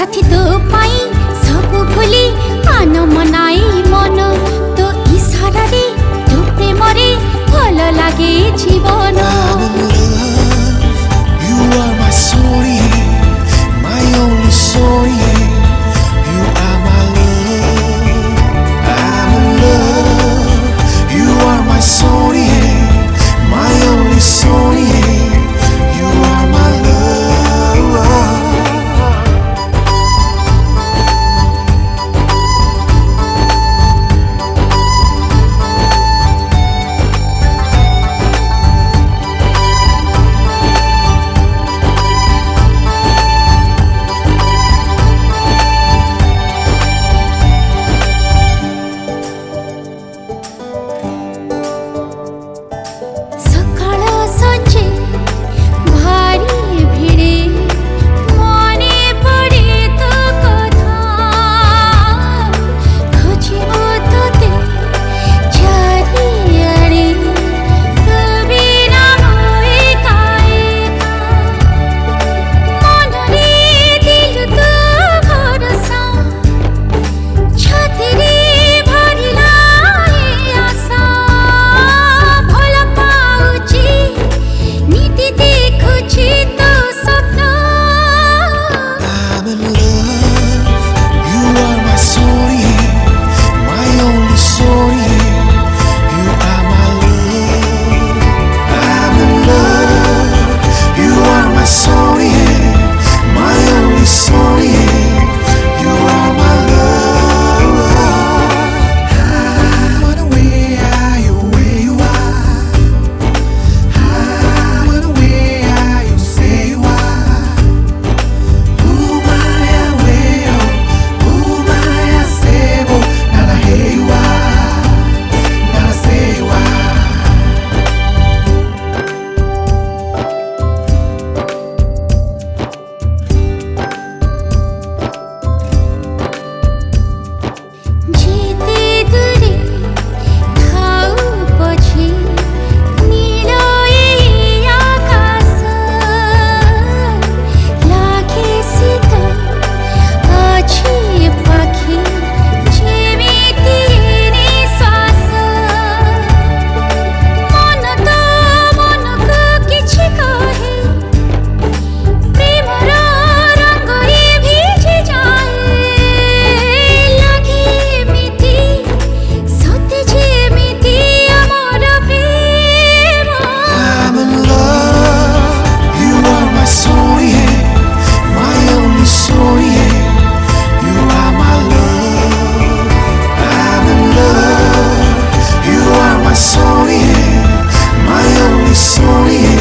সাথী তো পাই সব ভুলি পান মনাই মন। তো ইশারারে তো প্রেমরে ভালো লাগে জীবন। testimony